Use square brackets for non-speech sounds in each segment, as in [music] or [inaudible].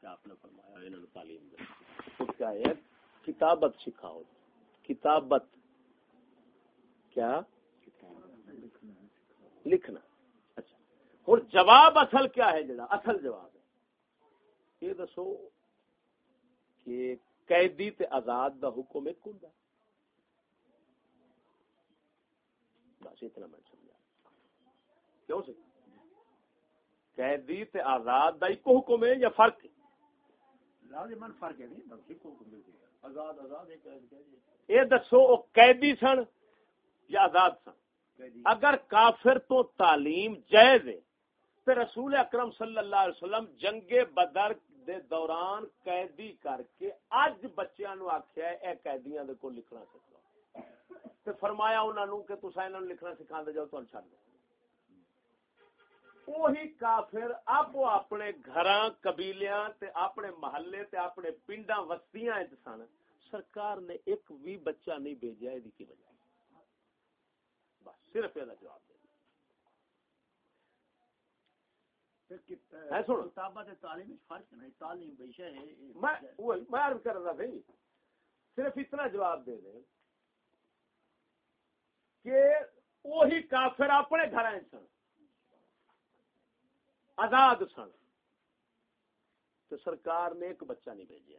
کہ آپ نے فرمایا انہوں نے تعلیم دے تو کیا ہے کتابت سکھاؤ۔ کتابت۔ کیا؟ لکھنا۔ اچھا۔ اور جواب اصل کیا ہے جڑا؟ اصل جواب ہے۔ یہ دسو کہ قیدی تے آزاد دا حکم ایک ہوں بس اتنا میں سمجھا۔ کیوں سے؟ قیدی تے آزاد دا ایک حکم ہے یا فرق ہے؟ یہ دسو قیدی سن یا آزاد سن؟ اگر کافر تو تعلیم جائز ہے تو رسول اکرم صلی اللہ علیہ وسلم جنگ بدر دے دوران قیدی کر کے اج بچیاں نو آکھیا ہے اے قیدیاں دے کو لکھنا سکھاؤ۔ تے فرمایا انہاں نو کہ تساں انہاں نو لکھنا سکھا دے جاؤ تانوں چھڈ وہی کافر اب اپنے گھراں قبیلیاں تے اپنے محلے تے اپنے پنڈاں وستیاں وچ سن۔ سرکار نے ایک بھی بچہ نہیں بھیجا دی کی وجہ بس صرف یہ جواب دے۔ صرف اتنا جواب دے دیں کہ وہی کافر اپنے گھر سن۔ آزاد سن۔ تو سرکار نے ایک بچہ نہیں بھیجا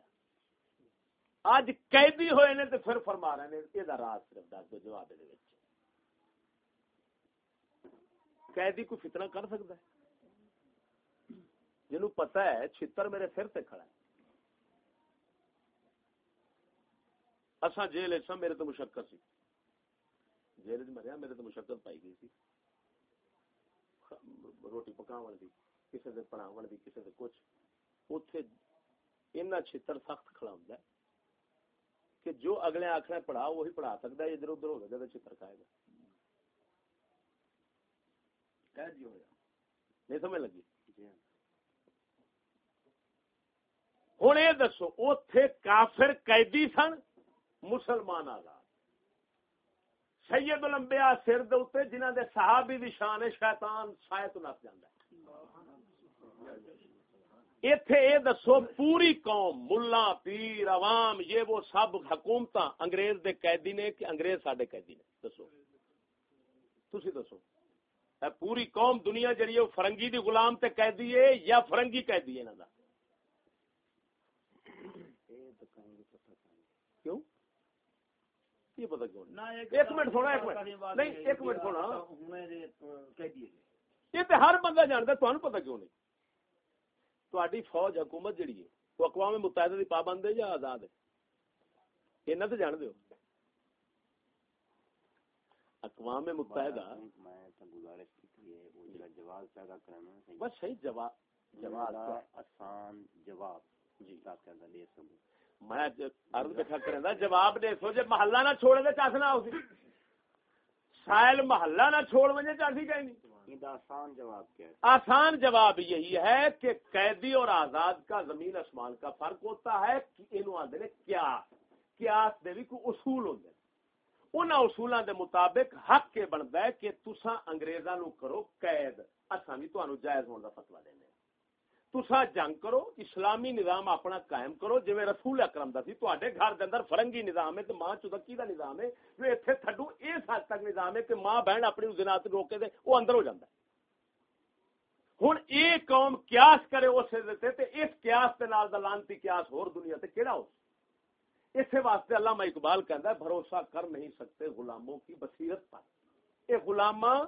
اج قیدی ہوئے نے تو پھر فرما رہے ہیں یہ راز صرف دس دو جواب دے قیدی کوئی فتنہ کر سکتا ہے؟ جنہوں پتا ہے، چھتر میرے سر سے کھڑا ہے۔ اصا جیل سا میرے تو مشقت سی۔ جیل مریا، میرے تو مشقت پائی گئی سی۔ روٹی پکاو دی۔ کسی دے پڑھاو دی کسی دے کچھ اینا چھتر سخت کھڑا ہوں کہ جو اگلے آخر پڑھا وہی پڑھا سکتا ہے ادھر ادھر ہو گیا چھتر کھائے گا نہیں سمجھ لگی۔ ہوں یہ دسو اتے کافر قیدی سن مسلمان آزاد سید لمبیا سر دے جنہ دے صحابی دی شان شیطان سائے تو نس جانا اتے یہ دسو پوری قوم ملا پیر عوام یہ وہ سب حکومت انگریز دے قیدی نے کہ انگریز سڈے قیدی نے؟ دسو۔ تھی دسو۔ پوری قوم دنیا جڑی ہے فرنگی دی غلام تے قیدی ہے یا فرنگی قیدی ہے انہاں کیوں؟ یہ پتہ کیوں ایک منٹ سونا ایک منٹ۔ نہیں ایک منٹ سونا یہ تے ہر بندہ جانتا تمہیں پتہ کیوں نہیں؟ تہاڈی فوج حکومت جڑی ہے وہ اقوام متحدہ دی پابند ہے یا آزاد ہے تے جان دیو اقوام متحدہ بس صحیح جواب جواب آسان جواب جی میں عرض بیٹھا کریں جواب دے سو جے محلہ نہ چھوڑے ہو سی سائل محلہ نہ چھوڑ ونجے چاسی کہیں نہیں آسان جواب کیا ہے؟ آسان جواب یہی ہے کہ قیدی اور آزاد کا زمین آسمان کا فرق ہوتا ہے انہوں آدھے نے کیا قیاس دے بھی کوئی اصول ہوندے ان اصولوں دے مطابق حق کے بنتا ہے کہ تسا انگریزاں نو کرو قید۔ اساں بھی تانوں جائز ہون دا فتوی دینے تسا جنگ کرو اسلامی نظام اپنا قائم کرو جی رسول اکرم دا سی تواڈے گھر دے اندر فرنگی نظام ہے تے ماں چدکی دا نظام ہے جو ایتھے تھڈو اس حد تک نظام ہے کہ ماں بہن اپنی زنات روکے دے او اندر ہو جاندا ہے ہن اے قوم قیاس کرے اس تے تے اس قیاس دے نال دا لانتی قیاس ہور دنیا تے کیڑا ہو اسی واسطے علامہ اقبال کہندا ہے بھروسہ کر نہیں سکتے غلاموں کی بصیرت پر اے غلاماں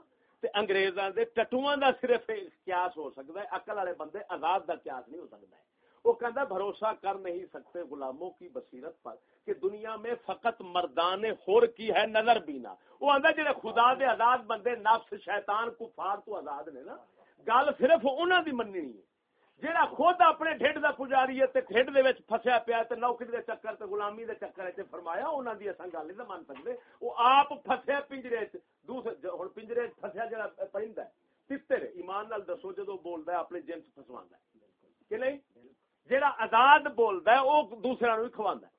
تے انگریزاں دے ٹٹواں دا صرف قیاس ہو سکدا ہے، عقل والے بندے آزاد دا قیاس نہیں ہو سکدا ہے۔ وہ کہندا بھروسہ کر نہیں سکتے غلاموں کی بصیرت پر کہ دنیا میں فقط مردان خور کی ہے، نظر بینا وہ آندا جڑے خدا دے آزاد بندے نفس، شیطان، کفار تو آزاد نے نا، گل صرف انہاں دی مننی ہے۔ جیڑا خود اپنے ڈھڈ دا پجاری ہے تے ڈھڈ دے وچ پھسیا پیا تے نوکری دے چکر تے غلامی دے چکر وچ فرمایا، انہاں دی اساں گل نہیں مان سکدے۔ او آپ پھسیا پنجرے وچ دوسرے ہن پنجرے وچ پھسیا جڑا پرندہ ہے تتر ایمان نال دسو جدوں بولدا ہے، اپنے جنس پھسواندا ہے۔ کہ نہیں؟ جیڑا آزاد بولدا ہے، او دوسرے نوں کھواندا ہے۔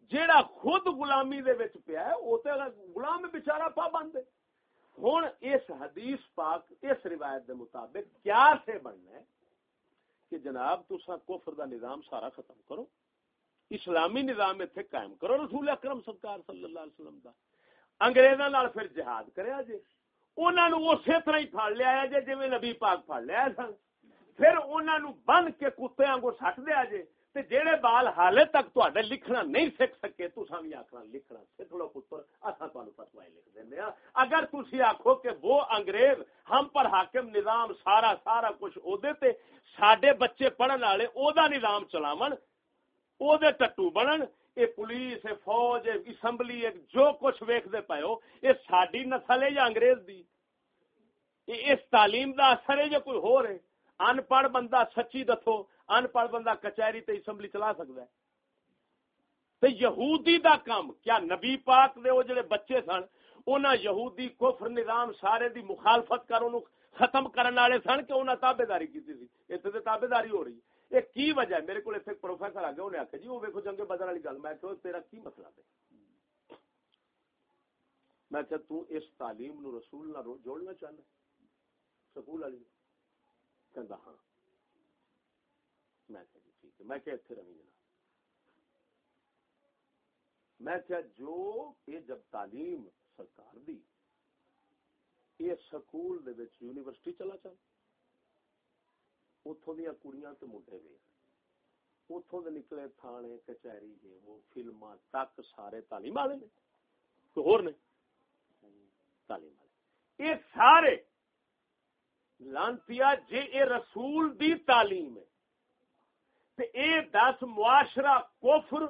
جیڑا خود غلامی دے وچ پیا ہے، او تے غلام بیچارہ پابند ہے ہوں اس حدیث پاک، اس روایت دے مطابق کیا سے بننا ہے کہ جناب تسا کفر دا نظام سارا ختم کرو۔ اسلامی نظام اتنے قائم کرو، رسول اکرم سرکار صلی اللہ علیہ وسلم دا۔ انگریزاں نال پھر جہاد کریا جے انہاں نو اسی طرح ہی پھڑ لیا جے جویں نبی پاک پھڑ لیا سن۔ پھر انہاں نو بن کے کتےاں کو سٹ دیا جے۔ تے جیڑے بال حالے تک تواڈے لکھنا نہیں سیکھ سکے، تساں وی آکھنا لکھنا سکھ لو پتر، اساں تانوں فتوی لکھ دیندے ہاں۔ اگر تسی آکھو کہ وہ انگریز، ہم پر حاکم نظام سارا سارا کچھ او دے تے ساڈے بچے پڑھن والے او دا نظام چلاون، او دے ٹٹو بنن اے پولیس، اے فوج، اے اسمبلی، اے جو کچھ ویکھدے پئے ہو، اے ساڈی نسل ہے یا انگریز دی؟ اس تعلیم دا اثر ہے جو کوئی ہو رہے ان پڑھ بندہ سچی دسو، ان پڑھ بندہ کچہری تے اسمبلی چلا سکتا ہے۔ تے یہودی دا کام کیا نبی پاک دے او جڑے بچے سن انہاں یہودی کفر نظام سارے دی مخالفت کر انہوں ختم کرنے والے سن کہ انہاں تابے داری کی سی؟ اتنے تے تابے داری ہو رہی ہے۔ یہ کی وجہ ہے میرے کو پروفیسر آ گیا انہیں آخیا جی وہ ویکو جنگے بدل والی گل میں کہ تیرا کی مسئلہ ہے میں کہ تو اس تعلیم نو رسول نہ جوڑنا چاہنا سکول والی کہ ہاں میں کہ جی ٹھیک ہے میں کہ اتنے رہی جنا میں کیا جو یہ جب تعلیم سرکار دی یہ سکول دے وچ یونیورسٹی چلا چل اتوں دیا کڑیاں تے منڈے ویخ اتوں دے نکلے تھانے کچہری جے وہ فلما تک سارے تعلیم والے نے کوئی ہور نے تعلیم والے یہ سارے لانتیا جے اے رسول دی تعلیم ہے تے اے دس معاشرہ کفر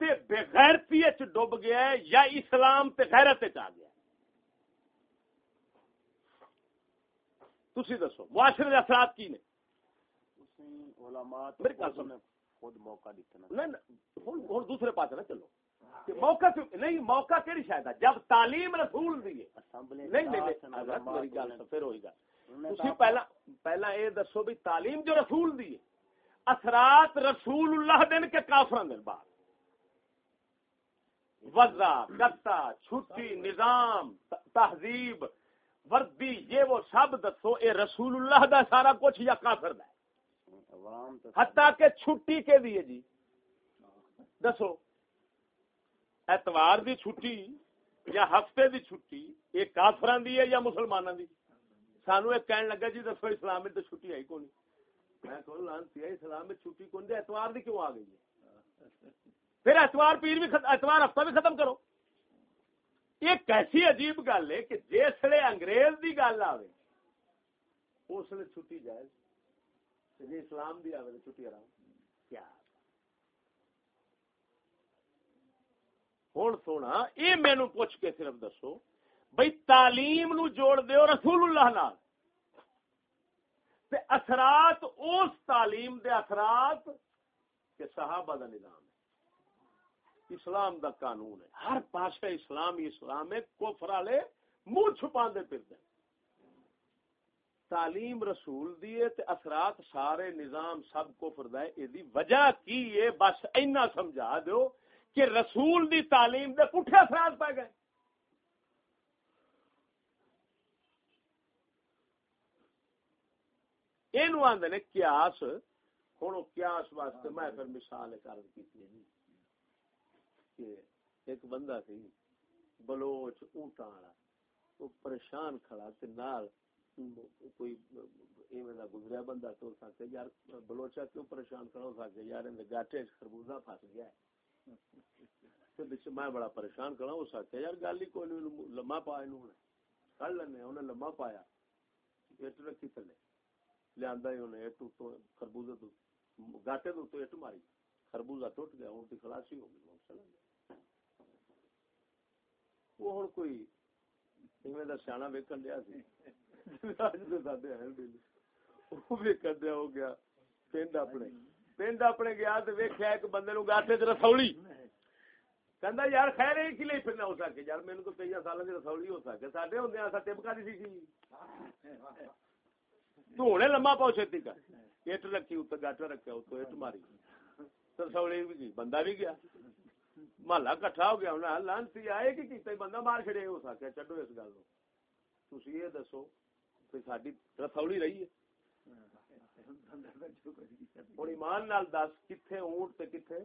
تے بغیرتی اچ ڈوب گیا ہے یا اسلام تے غیرت اچ آ گیا ہے تسی دسو معاشرے دے اثرات کی نے علماء خود موقع دیتے نہیں دوسرے پاس نہ چلو۔ موقع نہیں موقع کہڑی شاید جب تعلیم رسول دی نہیں نہیں میری گل پھر ہوئی گل۔ پہلا پہلا یہ دسو بھی تعلیم جو رسول دی اثرات رسول اللہ دن کے کافر دن بعد۔ وزا گتا چھٹی نظام تہذیب وردی یہ وہ سب دسو اے رسول اللہ دا سارا کچھ یا کافر دا حتیٰ کہ چھٹی کے دیے جی۔ دسو، اتوار دی چھٹی یا ہفتے دی چھٹی، یہ کافران دی ہے یا مسلمانوں دی؟ سانو ایک کہنے لگا جی دسو اسلام میں تو چھٹی آئی کون میں کہ لانتی ہے اسلام میں چھٹی کون دے اتوار دی کیوں آ گئی ہے؟ پھر اتوار پیر بھی اتوار ہفتہ بھی ختم کرو۔ یہ کیسی عجیب گل ہے کہ جسے انگریز دی گل آئے اس لیے چھٹی جائز۔ جی اسلام دی آئے تو چھٹی آرام کیا ہوں سونا، یہ مینو پوچھ کے صرف دسو بھائی تعلیم نو جوڑ دیو رسول اللہ نال۔ تے اثرات، اس تعلیم دے اثرات کہ صحابہ دا نظام ہے۔ اسلام دا قانون ہے۔ ہر پاسے اسلام اسلام ہے، کفر والے منہ چھپا دے پھر دے تعلیم رسول دیے تے اثرات سارے نظام سب کفر دا ہے۔ ایدی وجہ کی ہے؟ بس اینا سمجھا دیو کہ رسول دی تعلیم دے پٹھے اثرات پہ گئے۔ یہ آدھے نے کیاس ہوں کیاس واسطے میں پھر مثال کر ایک بندہ سی بلوچ اونٹا والا، وہ پریشان کھڑا تے نال کوئی ایویں دا گزریا بندہ تو سکے یار بلوچا کیوں پریشان کھڑا ہو سکے یار ان گاٹے خربوزہ پھس گیا ہے۔ تے میں بڑا پریشان کھڑا ہو سکے یار گل ہی کوئی نہیں لمما پا اینو کر لینے، انہیں لمما پایا۔ اٹ رکھی تھلے۔ لیا انہیں اٹ خربوزے تو گاٹے تو اٹ ماری۔ خربوزہ ٹوٹ گیا، ہوں کی خلاصی ہو گئی وہ ہوں کوئی سیاح ویکن دیا ویکن دیا ہو گیا۔ پنڈ اپنے۔ پنڈ اپنے گیا تو ویکیا ایک بندے نو گاٹے چ رسولی۔ کہندا یار خیر ایک لیے پھرنا ہو سکے یار مینوں تو کئی سال کی رسولی ہو سکے۔ ساڈے ہوندے اسا ٹپکا دی سی تو ہونے لمبا پاؤ چھتی کا۔ اٹ رکھی اتنے گاٹا رکھا اتو اٹ ماری۔ رسولی بھی گئی، بندہ بھی گیا۔ محلہ کٹھا ہو گیا انہیں لانتی آئے کہ کیتا بندہ مار چڑے ہو سکے چڈو اس گل تھی یہ دسو کہ ساری رسولی رہی ہے ہوں ایمان نال دس کتنے اونٹ تے کتنے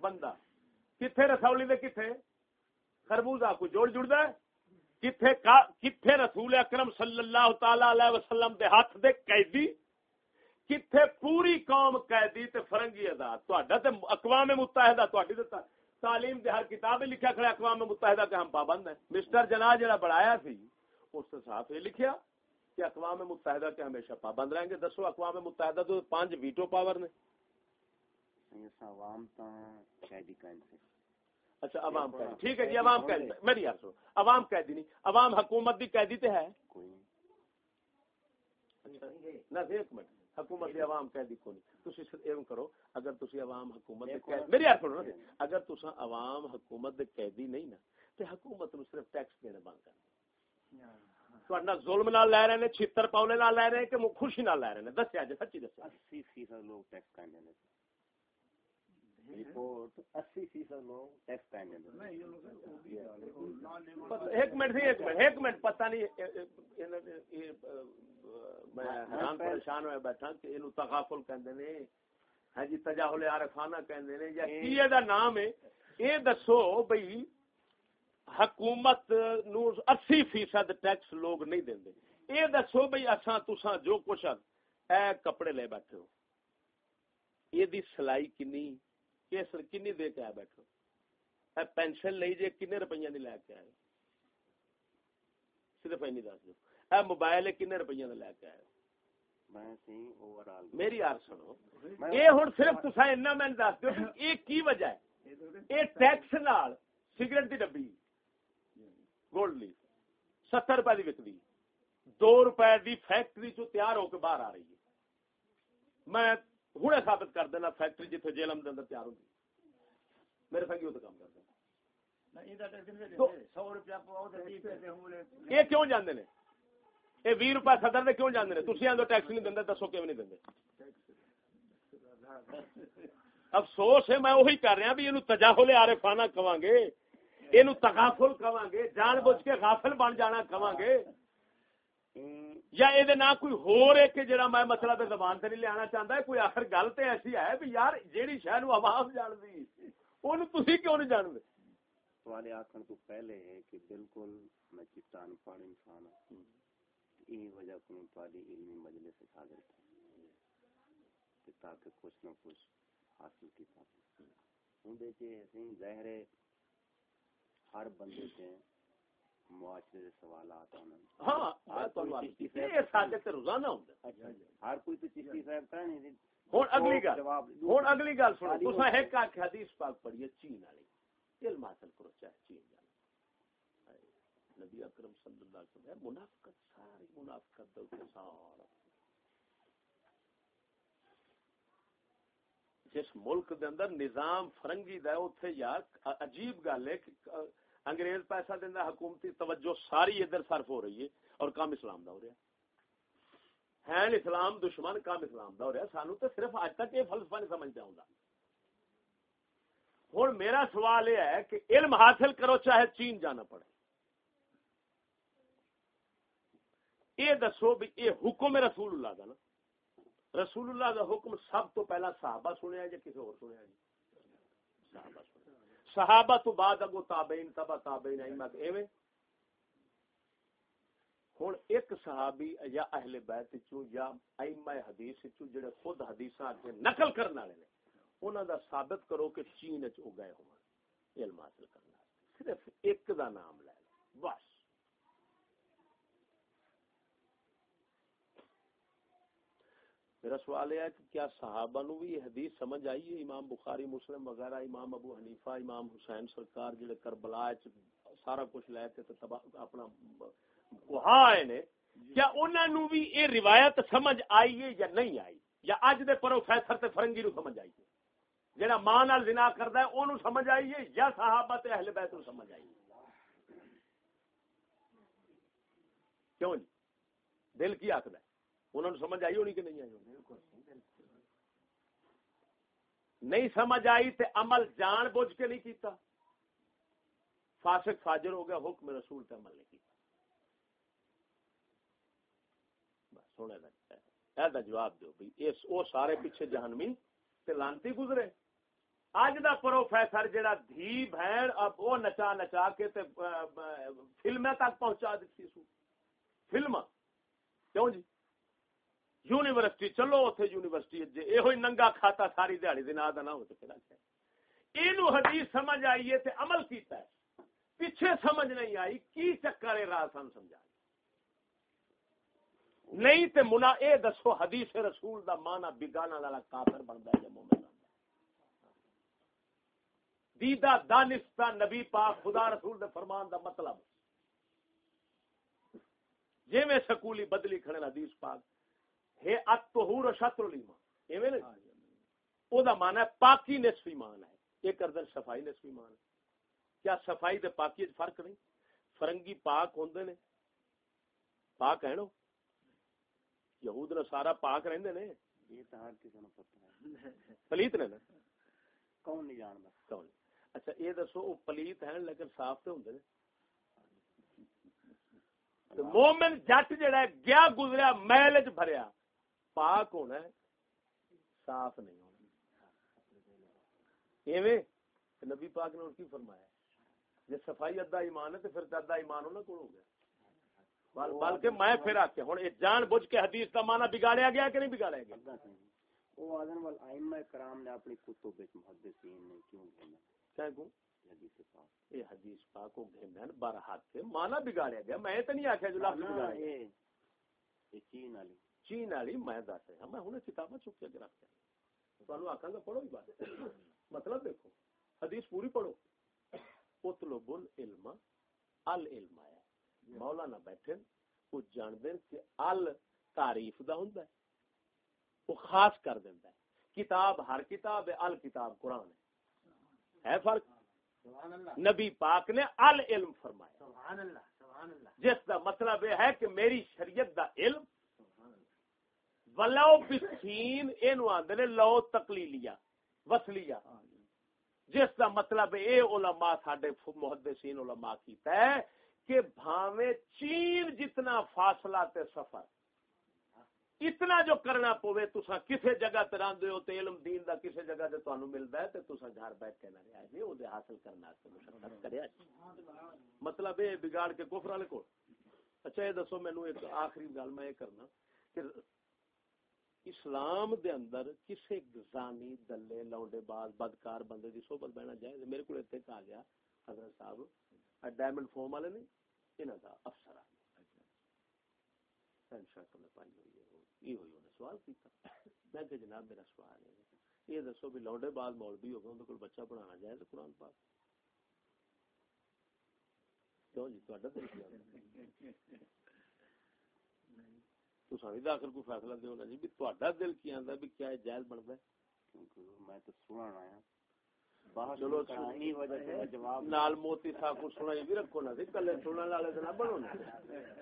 بندہ کتنے رسولی دے کتنے خربوزہ کو جوڑ جڑتا ہے کتنے کتنے رسول اکرم صلی اللہ تعالی علیہ وسلم دے ہاتھ دے قیدی کتنے پوری قوم قیدی تے فرنگی ادا آزاد تا اقوام متحدہ تھی تعلیم دے ہر کتاب لکھا کھڑا اقوام متحدہ کے ہم پابند ہیں مسٹر جنا جڑا بڑھایا سی اس صاف یہ لکھیا کہ اقوام متحدہ کے ہمیشہ پابند رہیں گے۔ دسو اقوام متحدہ تو پانچ ویٹو پاور نے۔ عوام اچھا عوام قیدی۔ ٹھیک ہے جی عوام قیدی۔ میری یار سو عوام قیدی نہیں عوام حکومت دی قیدی تے ہے۔ اچھا، نہ ایک منٹ۔ حکومت دی عوام قیدی کو نہیں تسی ایویں کرو اگر تسی عوام حکومت دے قیدی میری یار سنو نا۔ اگر تسا عوام حکومت دے قیدی نہیں نا تے حکومت نو صرف ٹیکس دینے بند کر ظلم نال لے رہے ہیں چھتر نال لے رہے ہیں کہ خوشی نال لے رہے ہیں دسیا جی سچی دسیا 80 فیصد لوگ ٹیکس کاٹنے ایک منٹ ایک منٹ ایک منٹ پتہ نہیں میں حیران پریشان ہوا بیٹھا کہ یہ تغافل کہندے نے ہاں جی تجاہل عارفانہ کہندے نے یا کی دا نام ہے یہ دسو بھئی حکومت نو 80 فیصد ٹیکس لوگ نہیں دیندے یہ دسو بھئی اساں تساں جو کچھ اے کپڑے لے بیٹھے ہو۔ دی سلائی کنی کیسر کنی دے کے آئے بیٹھو اے پینشن لئی جے کنے روپیہ نہیں لے کے آئے صرف اینی دس دو۔ اے موبائل کنے روپیہ نہیں لے کے آئے میری یار سنو۔ یہ ہوں صرف اینا میں دس دو یہ کی وجہ ہے؟ یہ ٹیکس نال سگریٹ دی ڈبی۔ گولڈ لی ستر روپے کی وکدی دو روپے دی فیکٹری چو تیار ہو کے باہر آ رہی ہے۔ میں ہوں ثابت کر دینا فیکٹری جیت جیلم کے اندر تیار ہوتی میرے سنگی وہ کام کرتے یہ کیوں جانے نے؟ یہ بھی روپئے صدر نے کیوں جانے تھی آدھو ٹیکس نہیں دیں دسو کیوں نہیں دیں افسوس ہے میں وہی کر رہا بھی یہ تجاہل آرے فانا کہاں گے۔ یہ تغافل کہاں گے جان بوجھ کے غافل بن جانا کہاں گے یا یہ نہ کوئی ہو رہے کہ جڑا میں مسئلہ تے زبان تے نہیں لے چاہتا ہے کوئی آخر گل تے ایسی ہے بھی یار جیڑی شہر عوام جان دی اونوں تسی کیوں نہیں جان دے سوال آکھن تو پہلے ہے کہ بالکل میں چتان پڑھ انسان ہوں این وجہ کو تواڈی علمی مجلس حاضر تھا تاکہ کچھ نہ کچھ حاصل کی سکوں ہوں دے چے ظاہر ہے ہر بندے سے معاشرے سوالات ہاں روزانہ اچھا جی۔ ہر کوئی تو چشتی صاحب کا نہیں۔ اگلی گل۔ اگلی گل سنو۔ ایک حدیث پاک چین والی۔ علم حاصل کرو چاہے چین جانا۔ نبی اکرم صلی اللہ علیہ وسلم منافقت ساری منافقت دل سارا۔ جس ملک دے اندر نظام فرنگی دا اوتھے یار عجیب گل ہے کہ انگریز پیسہ دینا حکومتی توجہ ساری ادھر صرف ہو رہی ہے اور کام اسلام دا ہو رہا ہے۔ ہے اسلام دشمن، کام اسلام دا ہو رہا ہے۔ سانو تو صرف اج تک یہ فلسفہ نہیں سمجھتا ہوں ہوں میرا سوال یہ ہے کہ علم حاصل کرو چاہے چین جانا پڑے۔ یہ دسو بھی یہ حکم رسول اللہ دا نا۔ رسول اللہ دا حکم سب تو پہلا صحابہ سنیا جی کسی اور سنیا جی صحابہ سنیا۔ صحابہ تو بعد اگو تابعین تبا تابعین ائمت ایویں۔ ہن ایک صحابی یا اہل بیت چوں یا ائمہ حدیث چوں جڑے خود حدیثاں کے نقل کرن والے نے، انہاں دا ثابت کرو کہ چین وچ گئے ہون، علم حاصل کرنا صرف ایک دا نام لے لو، بس۔ میرا سوال یہ ہے کہ کیا صحابہ نو بھی حدیث سمجھ آئی ہے؟ امام بخاری، مسلم وغیرہ، امام ابو حنیفہ، امام حسین سرکار جڑے کربلا سارا کچھ لے کے اپنا وہاں آئے نے، کیا انہوں نو بھی یہ روایت سمجھ آئی ہے یا نہیں آئی؟ یا اج دے پروفیسر تے فرنگی نو سمجھ آئی ہے؟ جڑا ماں نال زنا کردا ہے، اونوں سمجھ آئی ہے یا صحابہ تے اہل بیت نو سمجھ آئی ہے؟ کیوں جی؟ دل کی آخر ہے انہوں نے سمجھ آئی ہونی کہ نہیں آئی نہیں سمجھ آئی تے عمل جان بوجھ کے نہیں کیتا۔ فاسق فاجر ہو گیا، حکم رسول تے عمل نہیں کیتا۔ سونے لگتا ہے ایسا جواب دو بھائی وہ سارے پیچھے جہنمی تے لانتی گزرے۔ اج دا پروفیسر جڑا دھی بہن اب وہ نچا نچا کے تے فلمیں تک پہنچا دیتی سو۔ فلم کیوں جی؟ یونیورسٹی، چلو اتنے یونیورسٹی جی یہ ننگا کھاتا ساری دیہی دن آدھا نہ ہو تو پھر یہ حدیث سمجھ آئی ہے تے عمل کیتا ہے۔ پیچھے سمجھ نہیں آئی، کی چکر ہے راہ سن سمجھا نہیں تے منا اے دسو، حدیث رسول دا مانا بگانا والا کافر بنتا ہے مومن بندا دیدہ دانستہ نبی پاک، خدا رسول دے فرمان دا مطلب۔ جی میں سکولی بدلی کھڑے حدیث پاک۔ ہے اتہور شطر الایمان۔ ایویں نہیں؟ او دا مانا ہے پاکی نصف ایمان ہے۔ ایک اردن صفائی نصف ایمان ہے۔ کیا صفائی دے پاکی فرق نہیں؟ فرنگی پاک ہوندے نے۔ پاک ہے نو؟ یہود نے سارا پاک رہندے نے۔ یہ تو ہر کسی نو پتہ ہے۔ پلیت نے نا؟ کون نہیں جاندا؟ کون؟ اچھا یہ دسو وہ پلیت ہیں لیکن صاف تو ہوندے نے۔ مومن جٹ جڑا گیا گزریا محل چ بھریا۔ پاک ہونا ہے صاف نہیں ہونا۔ ایویں نبی پاک نے کی فرمایا جی صفائی ادا ایمان ہے تو پھر ادا ایمان ہونا کون ہو گیا۔ بلکہ میں پھر آ کے ہوں جان بوجھ کے حدیث کا مانا بگاڑیا گیا کہ نہیں بگاڑیا گیا؟ وہ آدم وال ائمہ کرام نے اپنی کتب وچ محدثین نے کیوں کیا کو حدیث پاک۔ یہ حدیث پاک کو گھنن بار ہاتھ سے مانا بگاڑیا گیا۔ میں تو نہیں آکھیا جو لفظ بگاڑیا یہ چین والی۔ چین والی میں دس رہا میں ہن کتاباں چک کے رکھ تانوں آکھاں گا پڑھو ہی بات۔ مطلب دیکھو حدیث پوری پڑھو۔ اطلب العلم العلم ہے۔ مولانا بیٹھے وہ جان دین کہ ال تعریف دا ہوندا ہے۔ وہ خاص کر دیندا ہے۔ کتاب ہر کتاب ہے ال کتاب قرآن ہے۔ ہے فرق؟ نبی پاک نے ال علم فرمایا۔ سبحان اللہ سبحان اللہ۔ جس دا مطلب یہ ہے کہ میری شریعت دا علم ولو بسین اینو آندے نے، لو تقلیلیہ وصلیہ جس دا مطلب اے علماء، ساڈے محدثین علماء کیتا ہے کہ بھاوے چین جتنا فاصلہ تے سفر، اتنا جو کرنا پوے تسا کسے جگہ تے راندے ہو تے علم دین دا کسے جگہ تے تانوں ملدا ہے، تے تسا گھر بیٹھ کے نہ رہیا جی او دے حاصل کرنا تے مشقت کریا جی۔ مطلب اے بگاڑ کے کفر والے کو اچھا یہ دسو، مینوں ایک آخری گل میں یہ کرنا کہ اسلام دے اندر کسے زانی دلے، لونڈے، باز، بدکار بندے دی صحبت بیٹھنا جائز میرے کو اتنے کہا گیا، حضرت صاحب۔ ڈائمنڈ فارم والے نہیں انہاں دا افسر پینٹ شرٹ میں پائی ہوئی ہے یہ ہوئی انہیں سوال کیتا۔ میں کہ جناب، میرا سوال ہے، یہ دسو بھی لونڈے مولوی ہو گئے بچہ پڑھانا جائے تو قرآن پاک؟ کیوں جی؟ دل کیا تو ساری داخل کو فیصلہ دے ہونا جی بھی تو دل کی آندا بھی کیا جائز بنتا ہے؟ میں تو سننا آیا۔ چلو نال موتی صاحب کو سنا بھی رکھو نا کلے سننے والے نہ بنو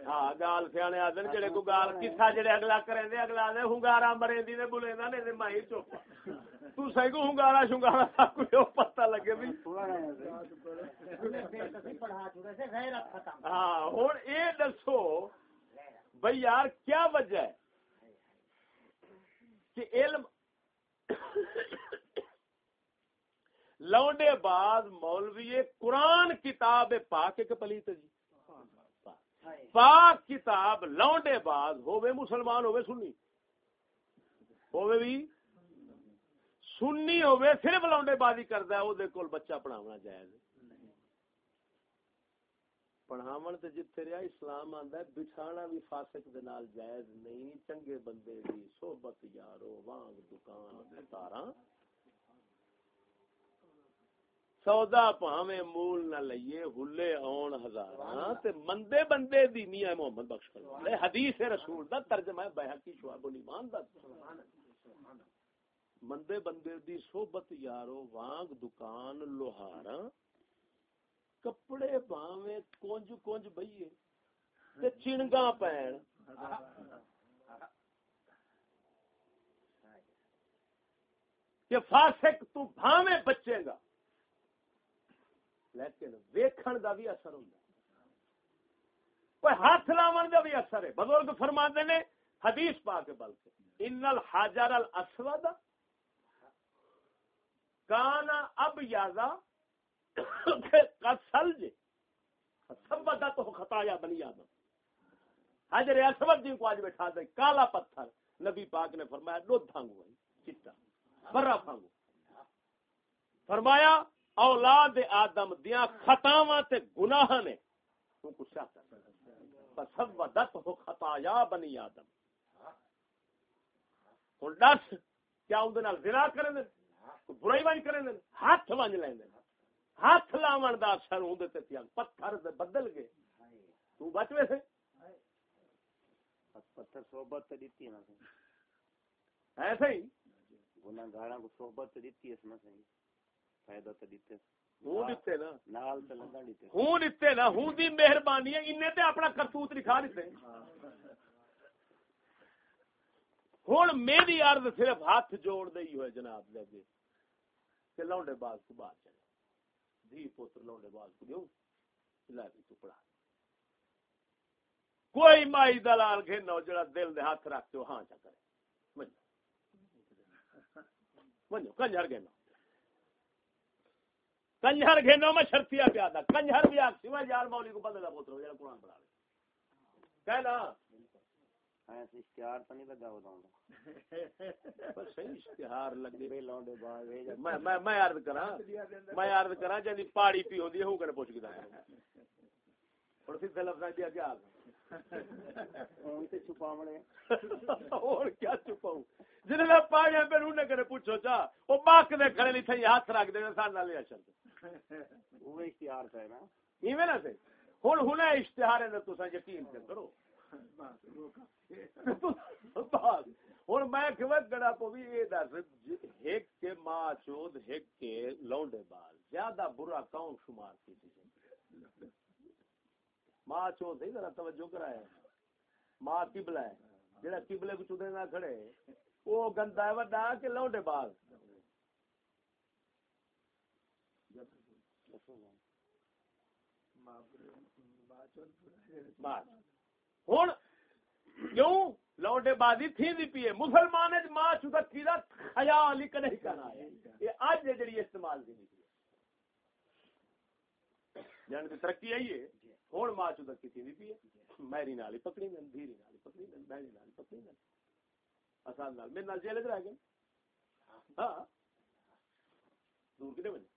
ہاں گال سیانے آدھے جڑے کو گال کسا جڑے اگلا کریں دے اگلا دے ہنگارا مرے دی نے بولے نا نے مائی چپ۔ تو سہی کو ہنگارا شنگارا سب کو پتہ لگے بھی۔ ہاں ہن اے دسو بھئی یار، کیا وجہ ہے؟ کہ علم لونڈے باز مولوی قرآن کتاب پاک ایک پلیت جی۔ پاک کتاب لونڈے باز ہوئے مسلمان ہوئے سنی۔ ہوئے بھی سنی ہوئے صرف لونڈے بازی کرتا ہے وہ کول بچہ پڑھاونا جائز پڑھاون تے جتھے رہا اسلام آندا ہے، بٹھانا بھی فاسق دے نال جائز نہیں، چنگے بندے دی صحبت یارو، وانگ دکان تاراں سودا پاوے مول نہ لئیے، ہلے آن ہزاراں۔ تے مندے بندے دی میاں محمد بخش کر۔ لے حدیث رسول دا ترجمہ ہے، بیہقی شعب الایمان دا۔ مندے بندے دی صحبت یارو، وانگ دکان، لوہاراں۔ کپڑے پاوے کونج کونج بئیے تے چنگا پین کہ فاسق تو بھاوے بچے گا لیکن ویکھن دا بھی اثر ہوں کوئی ہاتھ لاون دا بھی اثر ہے بزرگ فرما نے حدیث پا کے بلکہ ان الحجر الاسود کانا اب یازا [laughs] جے جی. سب تو خطایا بنی آدم. حجر اسود جی کو آج بیٹھا دے. کالا پتھر. نبی پاک نے فرمایا دو دھانگو چٹا. برا پھانگو فرمایا، اولاد آدم دیا خطاواں تے گناہ نے تو کچھ چاہتا سب دت ہو خطایا بنی آدم. ہوں دس، کیا زنا کریں برائی ونج کریں ہاتھ ونج لیں ہاتھ لاون دا اثر پتھر بدل گئے۔ تو بچ ویسے؟ پتھر صحبت تے دیتی ہے نا ایسے ہی گناہگاراں کو صحبت تے دیتی ہے اس میں صحیح فائدہ تے دیتے ہوں دتے نا۔ نال تے لگا دیتے ہوں دتے نا ہوں دی مہربانی ہے انہیں تے اپنا کرتوت دکھا دیتے ہوں میری عرض صرف ہاتھ جوڑ دئی ہوئے جناب لگے کہ لونڈے باز کو چلے۔ دھی پوتر لونڈے باز کو دیوں لے بھی تو پڑھا کوئی مائی دلال گھنو جڑا دل دے ہاتھ رکھ کے ہاں چا کرے۔ منجو۔ منجو کنجر گھنو کنجر گھنو میں شرطیہ پیا تھا۔ کنجر بھی آکسی میں یار مولی کو بدلا پوتر ہو جڑا قرآن پڑھا لے کہنا اشتہار تو نہیں لگا بتاؤں صحیح اشتہار لگے۔ لونڈے باز میں میں عرض کرا میں عرض کرا جی پاڑی پی ہوندی ہے ہوں کنے پوچھ کے داں اور سیدھے لفظ دیا کیا ہوں تے چھپاونے۔ اور کیا چھپاؤں؟ جن نے پاڑیاں پہ رونے کنے پوچھو چا وہ باک دے کھڑے نہیں تھے ہاتھ رکھ دے سان وہ اشتہار تھا نا ایویں نہ سے ہن ہن اشتہار ہے تو یقین کرو۔ ہوں میں گڑا پوی یہ دس ہک کے ماں چود ہک کے لونڈے بال زیادہ برا کون شمار کی تھی؟ ماں چود ذرا توجہ کرایا ماں کبلا ہے جہاں کبلے کو چودے نہ کھڑے۔ وہ گندا ہے وڈا کہ لونڈے بال۔ ہوں کیوں؟ لوڈے بازی تھی دی پیے مسلمان ماں چکی کا خیال ہی کدے کرنا ہے۔ یہ اج جڑی استعمال دی نہیں جان کی ترقی آئی ہے ہوں ماں چکی تھی دی پیے میری نال پکڑی میں، دھیری نال پکڑی میں میری نال پکڑی میں۔ آسان نال، میرے نال جیل رہ گئے۔ ہاں۔ دور کتنے بنے؟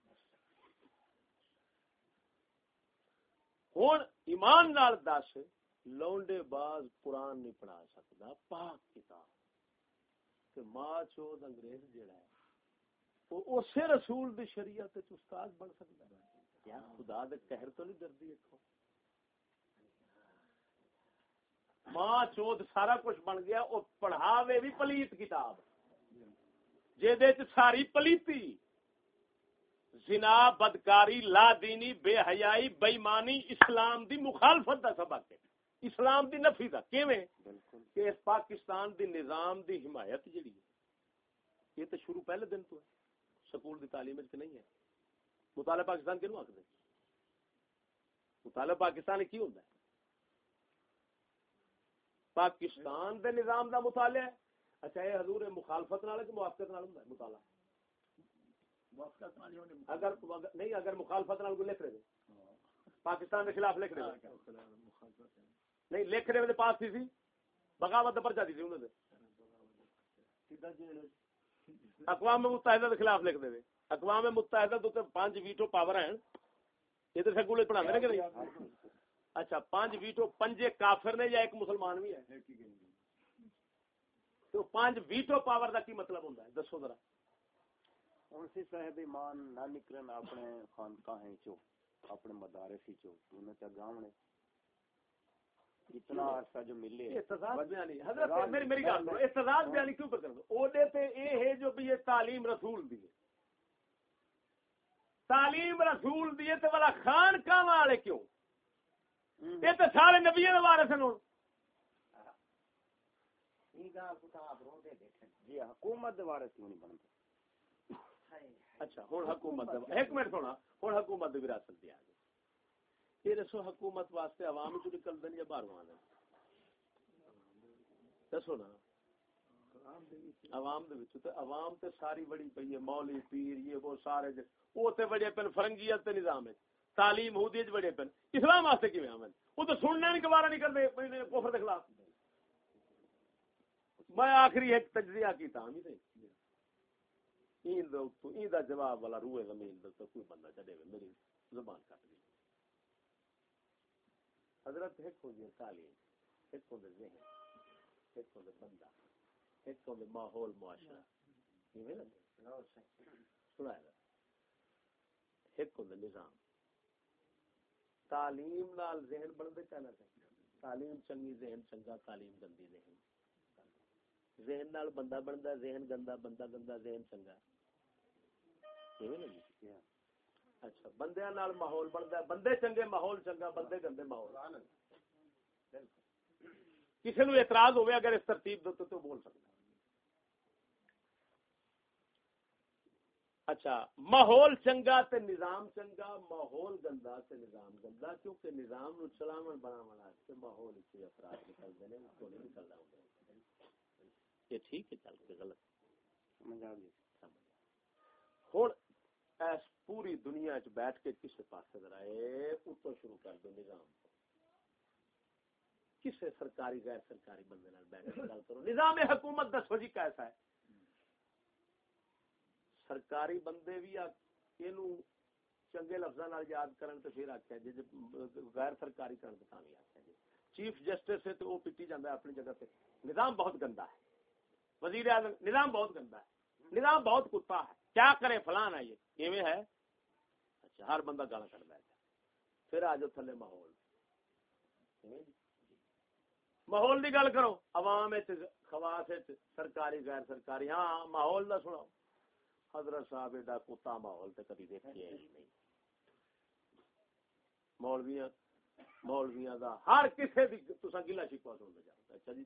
ہوں ایمان نال دس لونڈے باز قرآن نہیں پڑھا سکتا، پاک کتاب۔ کہ ماں چود انگریز جڑا ہے، وہ اسی رسول دی شریعت استاد بن سکتا ہے۔ کیا خدا دے قہر تو نہیں ڈردی اتو ماں چود سارا کچھ بن گیا، وہ پڑھاوے بھی پلیت کتاب۔ جے دے ساری پلیتی۔ زنا، بدکاری لا دینی بے حیائی، بےمانی، اسلام دی مخالفت دا سبق ہے۔ اسلام دی نفی دا کیویں؟ کہ اس پاکستان دی نظام دی حمایت جڑی ہے یہ تو شروع پہلے دن تو ہے سکول دی تعلیم وچ نہیں ہے۔ مطالعہ پاکستان کینو آکھدے؟ مطالعہ پاکستان کی ہوندا ہے؟ پاکستان دے نظام دا مطالعہ ہے۔ اچھا یہ حضور مخالفت نال کہ موافقت نال ہوندا ہے؟ مطالعہ۔ اگر نہیں اگر مخالفت نال کوئی لکھ رہے پاکستان کے خلاف لکھ رہے نہیں لکھ رہے پاس تھی سی۔ بغاوت پرچا تھی انہوں نے۔ اقوام متحدہ کے خلاف لکھ دے اقوام متحدہ تو پانچ ویٹو پاور ہیں۔ یہ تو سکول پڑھا کہ نہیں؟ اچھا پانچ ویٹو پنجے کافر نے یا ایک مسلمان بھی ہے؟ تو پانچ ویٹو پاور کا کی مطلب ہوتا ہے؟ دسو ذرا۔ سی صاحب ایمان نہ نکلن اپنے خانقاہیں چو اپنے مدارسی چو انہیں چا گاونے اتنا عرصہ جو ملے اعتزاز بیانی حضرت میری میری گل سنو۔ اعتزاز بیانی کیوں کر دو اودے تے اے ہے جو بھی یہ تعلیم رسول دی تعلیم رسول دی تے والا خان کام والے کیوں؟ یہ تے سارے نبیوں دے وارث ہیں جی حکومت وارث کیوں نہیں بنتے؟ اچھا ہوں حکومت ایک منٹ سونا ہوں حکومت وراثت دیا گئی۔ یہ دسو حکومت واسطے عوام چ نکل دیں یا باہر آنے دسو نا۔ عوام تے عوام تے ساری بڑی پئی ہے، مولوی، پیر، یہ وہ سارے وہ تے بڑے پن، فرنگیت تے نظام ہے۔ تعلیم ہو دیج بڑے پن۔ اسلام واسطے کیویں آمن وہ تو سننا نہیں، گوارا نہیں کرتے کفر دے خلاف۔ میں آخری ایک تجزیہ کیتا، ہم ہی این دو تو این دا جواب والا روح زمین دو تو کوئی بندہ چڑے میری زبان کٹ دی حضرت ایک ہو گیا تعلیم ایک ہو ذہن ایک ہو بندہ ایک ہو ماحول معاشرہ۔ یہ میں سنایا ایک ہو نظام۔ تعلیم نال ذہن بن دے کہنا چاہیے تعلیم چنگی، ذہن چنگا، تعلیم گندی ذہن۔ ذہن نال بندہ بنتا، ذہن گندا، بندہ گندا، ذہن چنگا۔ یہ میں لگے اچھا بندے نال ماحول بنتا ہے۔ بندے چنگے، ماحول چنگا، بندے گندے ماحول۔ کسی نو اعتراض ہوئے اگر اس ترتیب دو تو بول سکتا اچھا ماحول چنگا تے نظام چنگا، ماحول گندا تے نظام گندا، کیونکہ نظام نو چلاون بناون واسطے ماحول وچ افراد نکلدے نے کو نہیں نکلدا ہوندا یہ ٹھیک ہے، چل کے غلط۔ سمجھ آ گئی۔ ہن اس پوری دنیا چ بیٹھ کے کسے پاسے ذرا اے اوپر شروع کر دو نظام کسے سرکاری، غیر سرکاری بندے نال بیٹھ کے گل کرو۔ نظام حکومت دسو جی کیسا ہے۔ سرکاری بندے بھی اینو چنگے لفظ یاد کرن تو پھر آخیا جی غیر سرکاری کرن تو بھی آخیا جی چیف جسٹس ہے تو وہ پیٹی جانا ہے اپنی جگہ پہ نظام بہت گندا ہے۔ وزیر اعظم نظام بہت گندا ہے۔ نظام بہت کتا ہے۔ کیا کرے فلان ہے یہ؟ ایویں ہے؟ اچھا ہر بندہ گالا کرتا ہے۔ پھر آ جاؤ تھلے ماحول۔ ماحول کی گل کرو۔ عوام خواس سرکاری، غیر سرکاری۔ ہاں ماحول کا سناؤ۔ حضرت صاحب ایڈا کتا ماحول تے کبھی دیکھے ہی نہیں۔ مولویاں مولویاں دا ہر کسے دی تساں گلا شکوا سن جاتا اچھا جی۔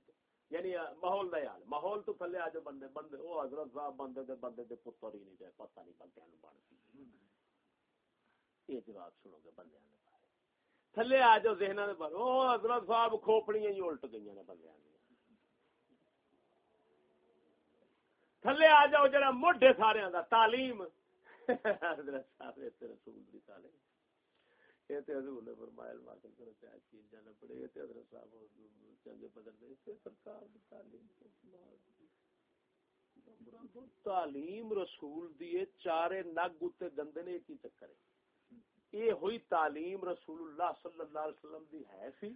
یعنی ماحول دا حال ماحول تو تھلے آ بندے بندے، او حضرت صاحب بندے دے بندے دے پتر ہی نہیں دے، پتہ نہیں بندے نو بن یہ جواب سنو گے بندے نے تھلے آ جاؤ ذہناں دے پر او حضرت صاحب کھوپڑیاں ہی الٹ گئیاں نے بندیاں تھلے آ جاؤ جڑا موڈے سارے دا تعلیم۔ حضرت صاحب رسول دی تعلیم۔ یہ تے حضور نے فرمایا، علم ماکل کرو تے چیز جانا پڑے۔ یہ تے حضرت صاحب چنگے بدل دے اس سرکار دی تعلیم تعلیم رسول دی چارے نگ تے گندے نے کی چکر ہے؟ یہ ہوئی تعلیم رسول اللہ صلی اللہ علیہ وسلم دی ہے سی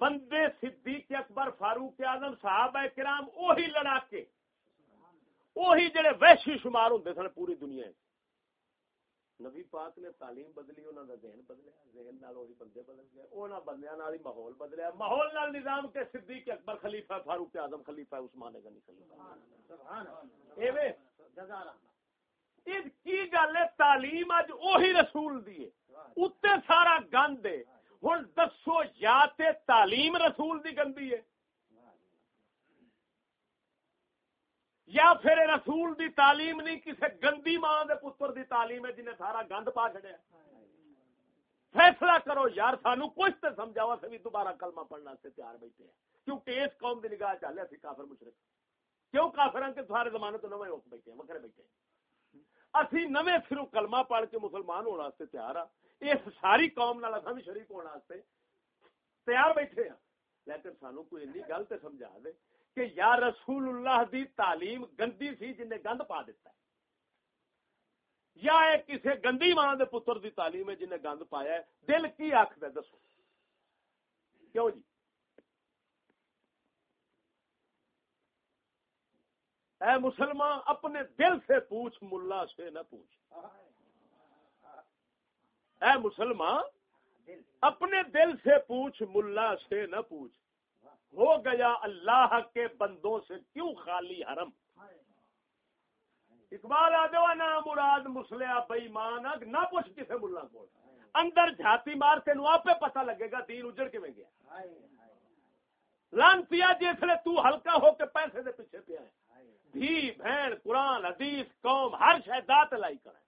بندے صدیق اکبر فاروق اعظم صحابہ کرام وہی لڑا کے وہی جڑے وحشی شمار ہوندے سن پوری دنیا نبی پاک نے تعلیم بدلی انہوں دا ذہن بدلیا ذہن نال وہی بندے بدل گئے۔ انہاں بندیاں نال ہی ماحول بدلیا۔ ماحول نال نظام کے صدیق اکبر خلیفہ فاروق اعظم خلیفہ عثمان غنی خلیفہ۔ سبحان اللہ۔ ایویں۔ کی گل ہے؟ تعلیم اج وہی رسول دی ہے۔ اوتے سارا گند ہے۔ ہن دسو یا تے تعلیم رسول دی گندی ہے۔ یا پھر رسول دی تعلیم نہیں کسی گندی ماں دے پتر دی تعلیم ہے جنہیں سارا گند پا چڑیا فیصلہ کرو یار، سانو کچھ تو سمجھاوا سے بھی دوبارہ کلمہ پڑھنا سے تیار بیٹھے ہیں۔ کیونکہ اس قوم دی نگاہ چل رہا کافر مشرق۔ کیوں کافر کے سارے زمانے تو نویں ہو بیٹھے ہیں، وکھرے بیٹھے ہیں۔ اسی نویں پھر کلمہ پڑھ کے مسلمان ہونا سے تیار ہاں اس ساری قوم نال بھی شریک ہونے تیار بیٹھے ہیں۔ لیکن سانو کوئی ای گل تو سمجھا دے۔ کہ یا رسول اللہ دی تعلیم گندی سی جن نے گند پا دیتا ہے۔ یا کسی گندی ماں دے پتر دی تعلیم ہے جن نے گند پایا ہے۔ دل کی آخ دے دسو۔ کیوں جی؟ اے مسلمان، اپنے دل سے پوچھ، ملا سے نہ پوچھ۔ اے مسلمان، اپنے دل سے پوچھ، ملا سے نہ پوچھ۔ ہو گیا اللہ کے بندوں سے کیوں خالی حرم؟ اقبال آدو نا مراد مسلیا بئی نہ پوچھ کسے ملا کو اندر جھاتی مار تین آپ پتہ لگے گا دین اجڑ کے میں گیا۔ لان پیا جی، جسے تو ہلکا ہو کے پیسے دے پیچھے پیا ہے۔ دھی بہن قرآن، حدیث، قوم، ہر شہ دات لائی کرے۔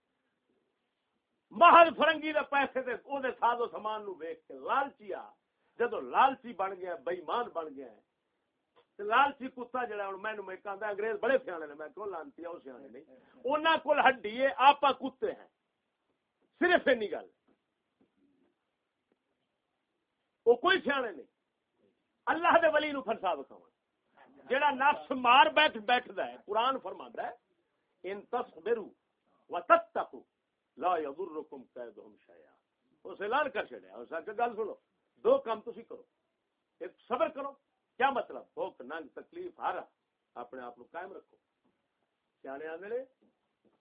محض فرنگی دے پیسے دے، او دے ساز و سامان نو ویک کے لالچیا جدو لالچی بن گیا بےمان بن گیا لالچی کتا جڑا ہوں میں میں کہا انگریز بڑے سیانے نے، میں کہو لانتی وہ سیانے نہیں۔ انہوں کو ہڈی ہے آپ کتے ہیں۔ صرف این گل۔ وہ کوئی سیانے نہیں۔ اللہ دے ولی نو فرسا بکھاؤ جڑا نفس مار بیٹھ بیٹھدا ہے، قرآن فرماندا ہے، ان تصبروا وتتقوا لا يضركم كيدهم شيئا اس اعلان کر چھڑیا۔ اس کہ گل سنو۔ دو کام تسی کرو۔ ایک صبر کرو۔ کیا مطلب؟ بھوک، ننگ، تکلیف ہر اپنے آپ قائم رکھو۔ سیانے آدھے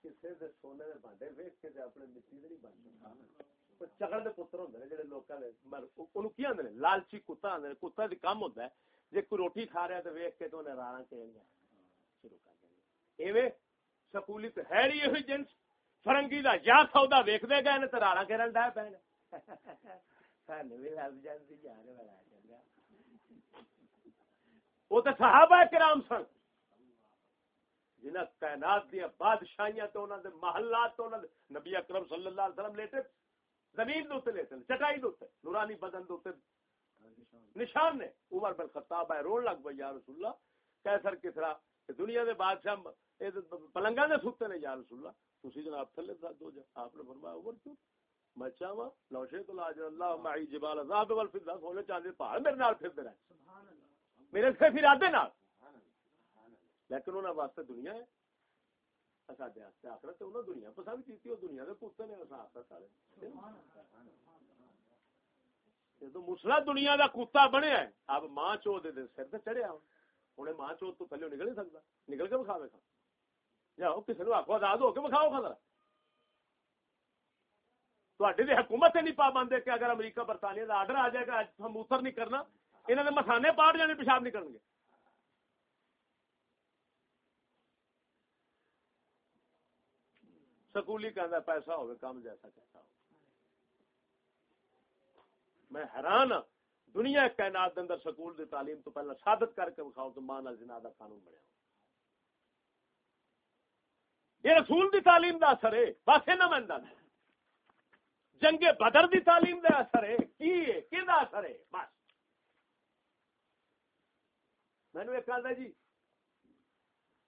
کسی دے سونے دے بانڈے ویک کے اپنے مٹی دے نہیں بن چکر دے پتر ہوندے نے جڑے لوکاں دے اونوں کی آندے نے؟ لالچی کتا آندے نے۔ کتا دی ہوندا ہے۔ جے کوئی روٹی کھا رہا تے ویکھ کے تو شروع کر ایویں سکولی تے ہے ہی ہوئی جنس فرنگی دا یا سودا ویکھ دے گئے نے تے پے سانو بھی لب جاندی جان والا چنگا وہ تو صحابہ کرام سن جنہ کائنات دیا بادشاہیاں تو انہوں نے محلات تو انہوں نے نبی اکرم صلی اللہ علیہ وسلم لیتے زمین دوتے لیتے چٹائی دوتے نورانی بدن دوتے نشان نے عمر بن خطاب ہے روڑ لگ بھائی یا رسول اللہ کیسر کسرا دنیا دے بادشاہ پلنگا دے سوتے نے یا رسول اللہ تسی جناب تھلے دو جا آپ نے فرمایا عمر کیوں میں چاہواں لوشے تو لاج اللہ معی جبال ذهب والفضه سونے چاندی پہاڑ میرے نال پھر رہے میرے سے پھر نال۔ لیکن انہوں واسطے دنیا ہے۔ ساڈے واسطے آخرت انہوں دنیا پسند کیتی وہ دنیا دے پوتے نے آخرت والے یہ تو مسلا دنیا دا کتا بنیا ہے اب ماں چو دے دے سر تے چڑھیا ہن ماں چو تو تھلے نکل نہیں سکتا نکل کے بکھاوے کھا۔ جاؤ کسی نے آخو آزاد ہو کے بکھاؤ کھا تے حکومت نہیں پابند ہے کہ اگر امریکہ برطانیہ کا آرڈر آ جائے گا ہم اتر نہیں کرنا انہوں نے مسانے پاٹ جانے پیشاب نہیں کریں گے سکولی کہہ پیسہ ہوگا کام جیسا کیسا ہو میں حیران ہاں دنیا کائنات دے اندر سکول دی تعلیم تو پہلے ثابت کر کے بکھاؤ تو ماں زنا دا قانون بنیا یہ رسول دی تعلیم دا اثر ہے بس یہ نہ میں جنگ بدر دی تعلیم دا اثر ہے، کی ہے کی اثر ہے؟ بس۔ میں نے ایک کہا جی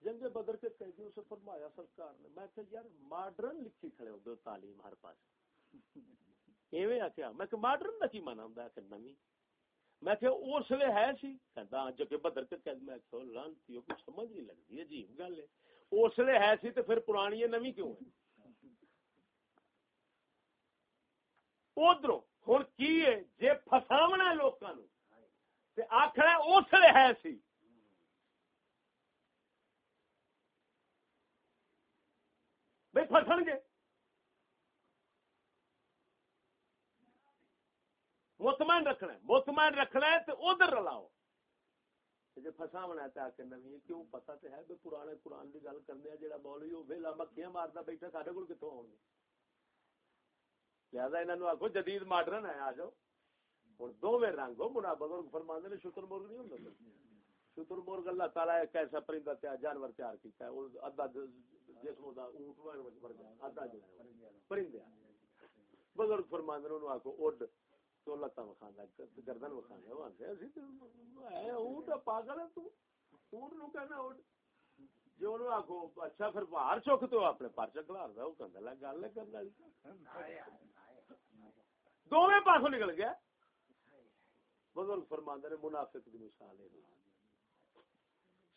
جنگ بدر کے قیدیوں سے فرمایا، سرکار نے، میں کہ یار، ماڈرن لکھی کھڑے ہو تعلیم ہر پاس۔ ایویں آخیا میں کہ ماڈرن کا کی مانا ہوں کہ نمی۔ میں کہ اس لیے ہے سی۔ کہتا ہاں بدر کے قید، میں کہ لانتی کچھ سمجھ نہیں لگتی، عجیب گل ہے۔ اس لیے ہے سی تو پھر پرانی ہے نمی کیوں ہے؟ ادھر ہوں کی ہے؟ جی فساونا لوگوں آخر اس لیے ہے سی۔ بھائی فسن گے۔ مطمئن رکھنا مطمئن رکھنا ہے تو ادھر رلاؤ۔ جی فساونا ہے تو آ کے نوی کیوں؟ پتا تو ہے پرانے قرآن کی گل کرنے جہاں بول وہ ویلا مکھیاں مارتا بیٹھا سارے کو کتوں آؤ گے؟ لہذا انہوں آخو جدید ماڈرن ہے، آ جاؤ۔ ہوں دونوں رنگ، ہو منا بزرگ فرمانے نے شتر مرغ نہیں ہوتا شتر مرغ اللہ تعالیٰ ایک ایسا پرندہ تیار، جانور تیار کیتا ہے وہ ادھا جسم دا اونٹ ادھا جو پرندے۔ بزرگ فرمانے انہوں آخو اڈ تو لتا وکھانا گردن وکھانا وہ آتے اونٹ پاگل ہے تو۔ اونٹ نو کہنا اڈ۔ جو انہوں آخو اچھا پھر باہر چوک تو اپنے پر چکلا رہا وہ کہنا گل کرنے والی دونوں پاسوں نکل گیا۔ بزرگ فرماندے نے منافق کی مثال ہے۔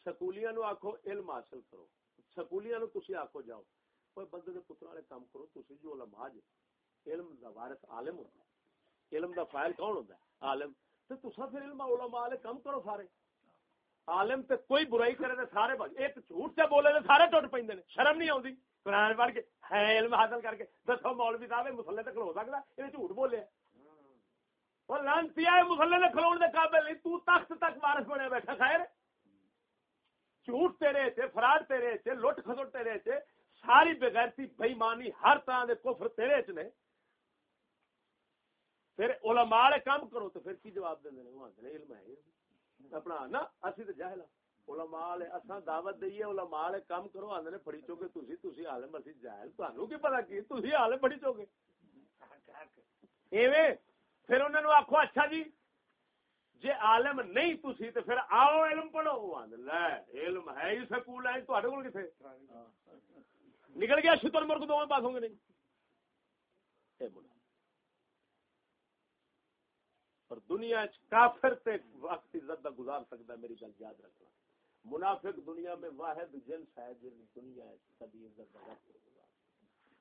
سکولیاں نو آکھو، علم حاصل کرو۔ سکولیاں نو تسی آکھو، جاؤ۔ کوئی بندے دے پتر والے کام کرو۔ تسی جو علماء جے، علم دا وارث عالم ہوندا ہے۔ علم دا فاعل کون ہوندا ہے؟ عالم۔ تے تسا پھر علم علماء والے کام کرو سارے۔ عالم تے کوئی برائی کرے تے سارے بھائی ایک جھوٹ سے بولے تے سارے ٹوٹ پیندے نے۔ شرم نہیں آوندی؟ قرآن پڑھ کے۔ ہے علم حاصل کر کے۔ دسو مولوی صاحب مسلے تک ہو سکتا یہ جھوٹ بولے اور لانتی ہے مسلے نے کھلو دے قابل نہیں، تو تخت تک وارث بنے بیٹھا، خیر۔ جھوٹ تیرے چ فراڈ تیرے چ لٹ کھسٹ تیرے چ ساری بغیرتی بےمانی ہر طرح دے کفر تیرے چ نے۔ پھر علماء کام کرو تو پھر کی جواب دیں وہ علم ہے اپنا نا اسی تو جاہل علماء اساں دعوت دئیے، علماء کام کرو آندے نے پڑھی چوکے، تسی تسی عالم اسی جاہل تانوں کی پتہ کی؟ تسی عالم پڑھی چوکے۔ ایویں پھر انہاں نو آکھو اچھا جی جے عالم نہیں تسی، تے پھر آؤ علم پڑھو۔ لے، علم ہے ہی سکول، ہے تو کول کتے نکل گیا شتر مرگ دو پاس ہوں گے نہیں۔ اے بولا اور دنیا کافر تے وقت عزت دا گزار سکتا ہے، میری گل یاد رکھنا۔ منافق دنیا میں واحد جنس ہے جن دنیا کبھی عزت دا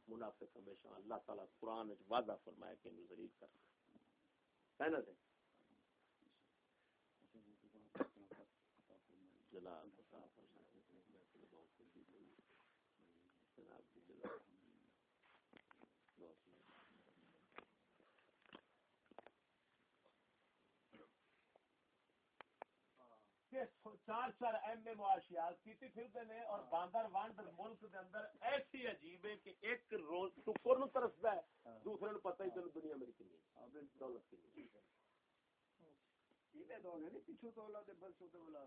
منافق ہمیشہ اللہ تعالیٰ قرآن وعدہ فرمایا کہ ضرور کر ہے نا جی؟ جناب چار چار ایم اے معاشیات کی پھرتے ہیں اور باندر وانڈ ملک دے اندر ایسی عجیب ہے کہ ایک روز ٹکر نو ترستا ہے ہاں۔ دوسرے نو پتہ ہی تینوں دنیا میری کنی ہاں، دولت کنی ہے پیچھو تو اللہ دے بس ہوتے بلا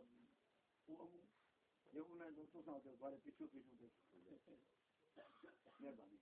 یہ انہیں دوستوں سے بڑے پیچھو پیچھو دے مہربانی